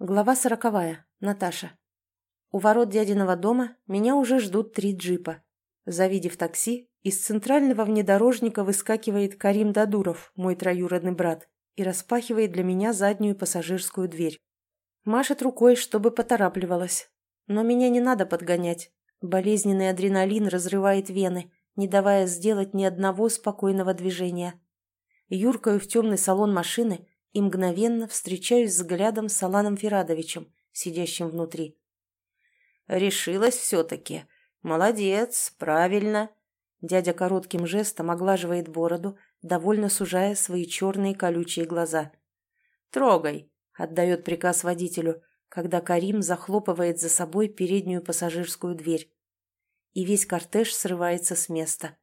Глава сороковая. Наташа. У ворот дядиного дома меня уже ждут три джипа. Завидев такси, из центрального внедорожника выскакивает Карим Дадуров, мой троюродный брат, и распахивает для меня заднюю пассажирскую дверь. Машет рукой, чтобы поторапливалась. Но меня не надо подгонять. Болезненный адреналин разрывает вены, не давая сделать ни одного спокойного движения. Юркаю в темный салон машины и мгновенно встречаюсь взглядом с Аланом Ферадовичем, сидящим внутри. «Решилась все-таки. Молодец, правильно». Дядя коротким жестом оглаживает бороду, довольно сужая свои черные колючие глаза. «Трогай», — отдает приказ водителю, когда Карим захлопывает за собой переднюю пассажирскую дверь. И весь кортеж срывается с места.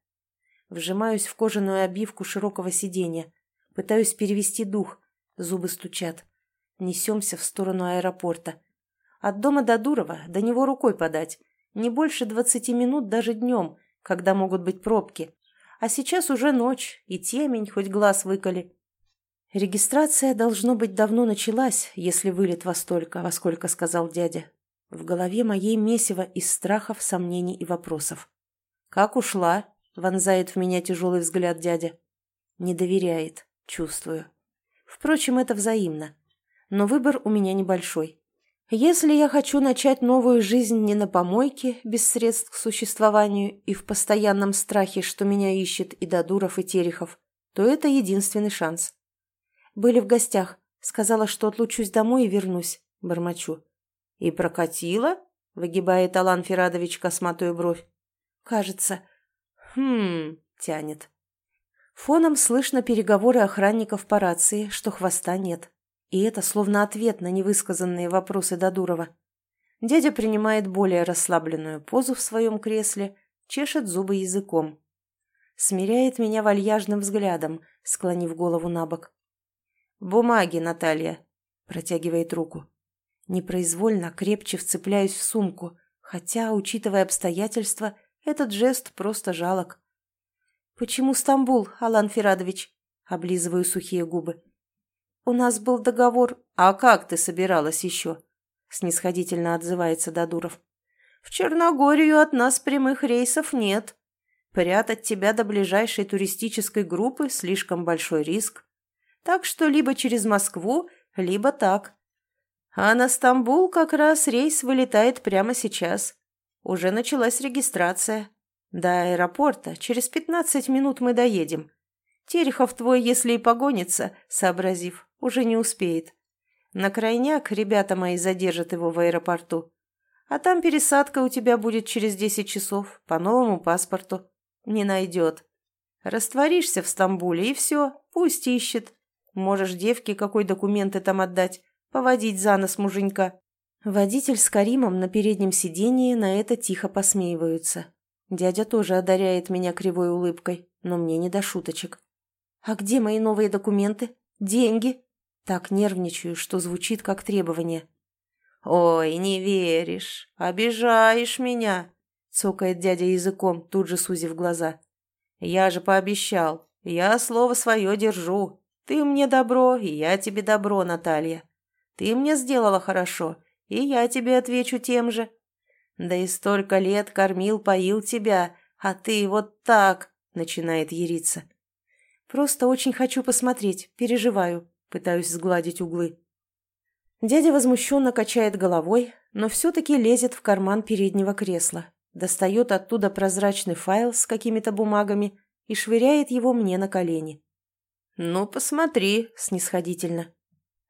Вжимаюсь в кожаную обивку широкого сиденья, пытаюсь перевести дух, Зубы стучат. Несемся в сторону аэропорта. От дома до Дурова до него рукой подать. Не больше двадцати минут даже днем, когда могут быть пробки. А сейчас уже ночь, и темень, хоть глаз выколи. Регистрация, должно быть, давно началась, если вылет во столько, во сколько сказал дядя. В голове моей месиво из страхов, сомнений и вопросов. «Как ушла?» — вонзает в меня тяжелый взгляд дядя. Не доверяет, чувствую. Впрочем, это взаимно. Но выбор у меня небольшой. Если я хочу начать новую жизнь не на помойке, без средств к существованию и в постоянном страхе, что меня ищет и Дадуров, и Терехов, то это единственный шанс. Были в гостях. Сказала, что отлучусь домой и вернусь. Бормочу. «И прокатила?» — выгибает Алан Ферадович косматую бровь. «Кажется». «Хм...» — тянет. Фоном слышно переговоры охранников по рации, что хвоста нет. И это словно ответ на невысказанные вопросы Дадурова. Дядя принимает более расслабленную позу в своем кресле, чешет зубы языком. Смиряет меня вальяжным взглядом, склонив голову на бок. «Бумаги, Наталья!» – протягивает руку. Непроизвольно крепче вцепляюсь в сумку, хотя, учитывая обстоятельства, этот жест просто жалок. «Почему Стамбул, Алан Ферадович?» – облизываю сухие губы. «У нас был договор...» «А как ты собиралась еще?» – снисходительно отзывается Дадуров. «В Черногорию от нас прямых рейсов нет. Прятать тебя до ближайшей туристической группы – слишком большой риск. Так что либо через Москву, либо так. А на Стамбул как раз рейс вылетает прямо сейчас. Уже началась регистрация. До аэропорта через пятнадцать минут мы доедем. Терехов твой, если и погонится, сообразив, уже не успеет. На крайняк ребята мои задержат его в аэропорту. А там пересадка у тебя будет через десять часов, по новому паспорту. Не найдет. Растворишься в Стамбуле, и все, пусть ищет. Можешь девке какой документы там отдать, поводить за нос муженька. Водитель с Каримом на переднем сидении на это тихо посмеиваются. Дядя тоже одаряет меня кривой улыбкой, но мне не до шуточек. «А где мои новые документы? Деньги?» Так нервничаю, что звучит как требование. «Ой, не веришь, обижаешь меня!» цокает дядя языком, тут же сузив глаза. «Я же пообещал, я слово свое держу. Ты мне добро, и я тебе добро, Наталья. Ты мне сделала хорошо, и я тебе отвечу тем же. Да и столько лет кормил, поил тебя, а ты вот так, начинает ериться. Просто очень хочу посмотреть, переживаю, пытаюсь сгладить углы. Дядя возмущенно качает головой, но все-таки лезет в карман переднего кресла, достает оттуда прозрачный файл с какими-то бумагами и швыряет его мне на колени. «Ну, посмотри», — снисходительно.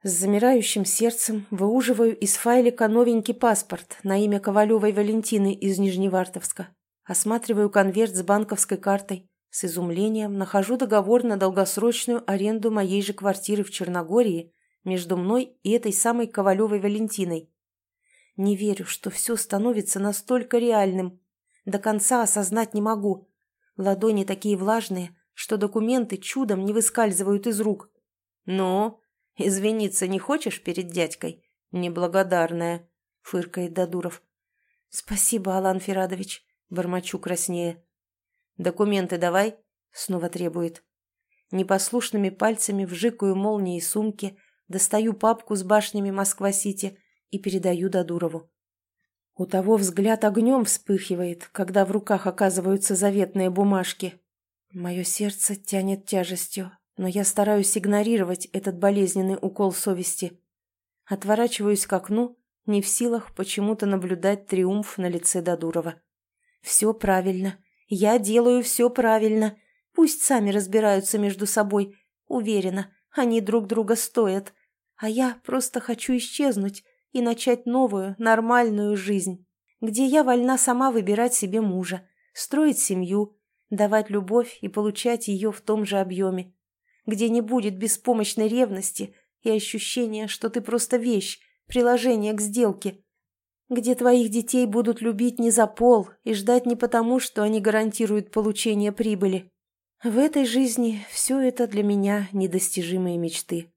С замирающим сердцем выуживаю из файлика новенький паспорт на имя Ковалевой Валентины из Нижневартовска. Осматриваю конверт с банковской картой. С изумлением нахожу договор на долгосрочную аренду моей же квартиры в Черногории между мной и этой самой Ковалевой Валентиной. Не верю, что все становится настолько реальным. До конца осознать не могу. Ладони такие влажные, что документы чудом не выскальзывают из рук. «Ну, Извиниться не хочешь перед дядькой? Неблагодарная, фыркает Дадуров. Спасибо, Алан Ферадович, бормочу краснее. Документы давай, снова требует. Непослушными пальцами вжикаю молнии сумки, достаю папку с башнями Москва-Сити и передаю Дадурову. У того взгляд огнем вспыхивает, когда в руках оказываются заветные бумажки. Мое сердце тянет тяжестью, но я стараюсь игнорировать этот болезненный укол совести. Отворачиваюсь к окну, не в силах почему-то наблюдать триумф на лице Дадурова. Все правильно. Я делаю все правильно. Пусть сами разбираются между собой. Уверена, они друг друга стоят. А я просто хочу исчезнуть и начать новую, нормальную жизнь, где я вольна сама выбирать себе мужа, строить семью, давать любовь и получать ее в том же объеме, где не будет беспомощной ревности и ощущения, что ты просто вещь, приложение к сделке, где твоих детей будут любить не за пол и ждать не потому, что они гарантируют получение прибыли. В этой жизни все это для меня недостижимые мечты.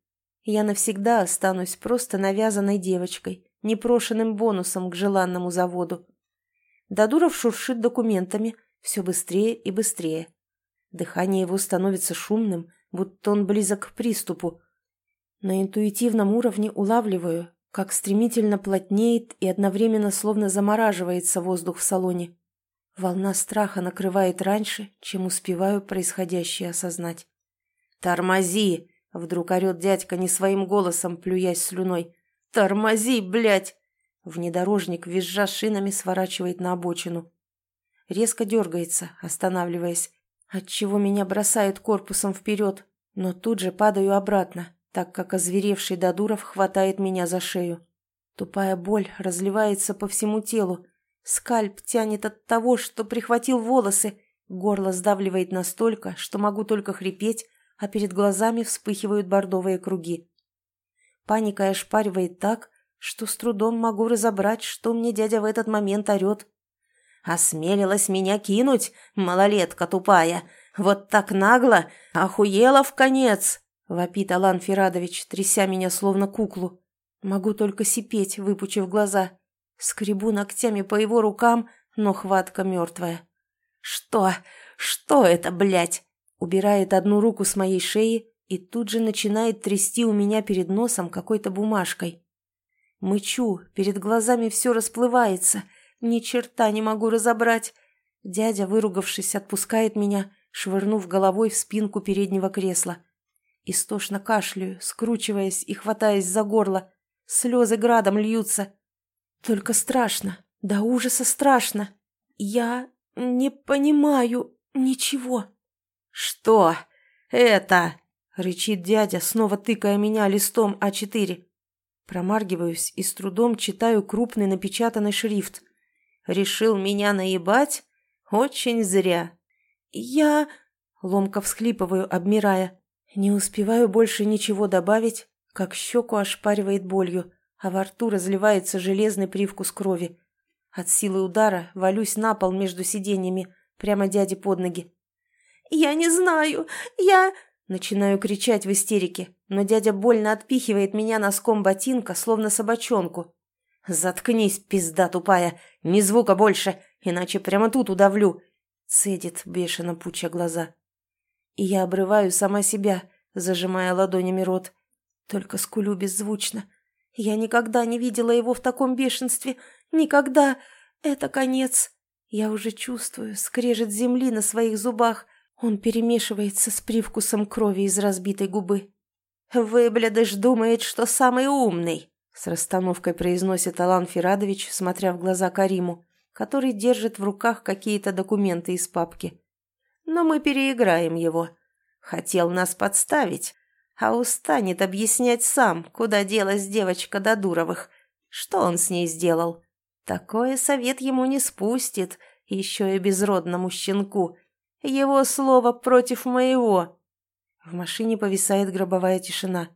Я навсегда останусь просто навязанной девочкой, непрошенным бонусом к желанному заводу. Дадуров шуршит документами все быстрее и быстрее. Дыхание его становится шумным, будто он близок к приступу. На интуитивном уровне улавливаю, как стремительно плотнеет и одновременно словно замораживается воздух в салоне. Волна страха накрывает раньше, чем успеваю происходящее осознать. «Тормози!» — вдруг орет дядька не своим голосом, плюясь слюной. «Тормози, блядь!» Внедорожник, визжа шинами, сворачивает на обочину. Резко дергается, останавливаясь, отчего меня бросает корпусом вперед, но тут же падаю обратно, так как озверевший Дадуров хватает меня за шею. Тупая боль разливается по всему телу. Скальп тянет от того, что прихватил волосы. Горло сдавливает настолько, что могу только хрипеть, а перед глазами вспыхивают бордовые круги. Паника ошпаривает так, что с трудом могу разобрать, что мне дядя в этот момент орет. «Осмелилась меня кинуть, малолетка тупая! Вот так нагло! Охуела в конец!» — вопит Алан Ферадович, тряся меня словно куклу. Могу только сипеть, выпучив глаза. Скребу ногтями по его рукам, но хватка мертвая. «Что? Что это, блядь?» Убирает одну руку с моей шеи и тут же начинает трясти у меня перед носом какой-то бумажкой. Мычу, перед глазами все расплывается, ни черта не могу разобрать. Дядя, выругавшись, отпускает меня, швырнув головой в спинку переднего кресла. Истошно кашляю, скручиваясь и хватаясь за горло. Слезы градом льются. Только страшно, до ужаса страшно. Я не понимаю ничего. «Что это?» — рычит дядя, снова тыкая меня листом А4. Промаргиваюсь и с трудом читаю крупный напечатанный шрифт. «Решил меня наебать? Очень зря». «Я...» — ломко всхлипываю, обмирая. Не успеваю больше ничего добавить, как щеку ошпаривает болью, а во рту разливается железный привкус крови. От силы удара валюсь на пол между сиденьями, прямо дяде под ноги. «Я не знаю, я...» Начинаю кричать в истерике, но дядя больно отпихивает меня носком ботинка, словно собачонку. «Заткнись, пизда тупая, ни звука больше, иначе прямо тут удавлю!» Цедит, бешено пуча глаза и я обрываю сама себя, зажимая ладонями рот. Только скулю беззвучно. Я никогда не видела его в таком бешенстве. Никогда. Это конец. Я уже чувствую, скрежет земли на своих зубах. Он перемешивается с привкусом крови из разбитой губы. «Выблядыш думает, что самый умный», — с расстановкой произносит Алан Ферадович, смотря в глаза Кариму, который держит в руках какие-то документы из папки но мы переиграем его. Хотел нас подставить, а устанет объяснять сам, куда делась девочка до Дуровых. Что он с ней сделал? Такое совет ему не спустит, еще и безродному щенку. Его слово против моего. В машине повисает гробовая тишина.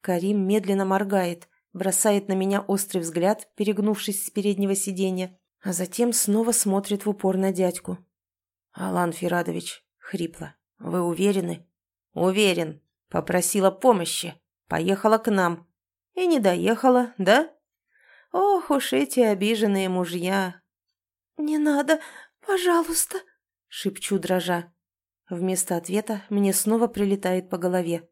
Карим медленно моргает, бросает на меня острый взгляд, перегнувшись с переднего сиденья, а затем снова смотрит в упор на дядьку. «Алан Фирадович», — хрипло, — «вы уверены?» «Уверен. Попросила помощи. Поехала к нам. И не доехала, да? Ох уж эти обиженные мужья!» «Не надо, пожалуйста», — шепчу дрожа. Вместо ответа мне снова прилетает по голове.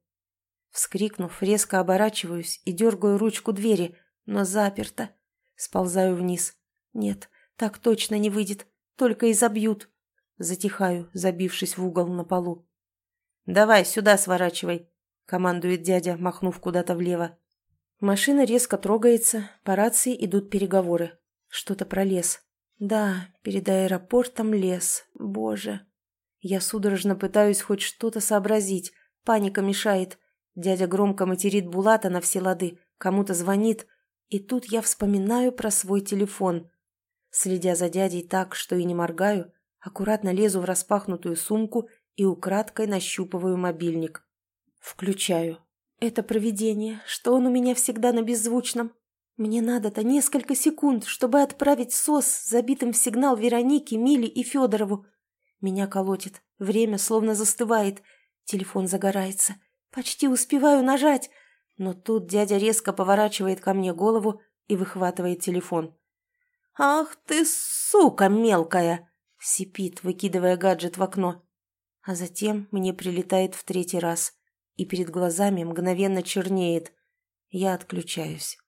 Вскрикнув, резко оборачиваюсь и дергаю ручку двери, но заперто. Сползаю вниз. Нет, так точно не выйдет, только и забьют. Затихаю, забившись в угол на полу. «Давай, сюда сворачивай», — командует дядя, махнув куда-то влево. Машина резко трогается, по рации идут переговоры. Что-то про лес. Да, перед аэропортом лес. Боже. Я судорожно пытаюсь хоть что-то сообразить. Паника мешает. Дядя громко материт Булата на все лады, кому-то звонит. И тут я вспоминаю про свой телефон. Следя за дядей так, что и не моргаю, аккуратно лезу в распахнутую сумку и украдкой нащупываю мобильник. Включаю. Это провидение, что он у меня всегда на беззвучном. Мне надо-то несколько секунд, чтобы отправить СОС забитым в сигнал Веронике, Миле и Федорову. Меня колотит, время словно застывает, телефон загорается. Почти успеваю нажать, но тут дядя резко поворачивает ко мне голову и выхватывает телефон. «Ах ты, сука мелкая!» — сипит, выкидывая гаджет в окно. А затем мне прилетает в третий раз, и перед глазами мгновенно чернеет. Я отключаюсь.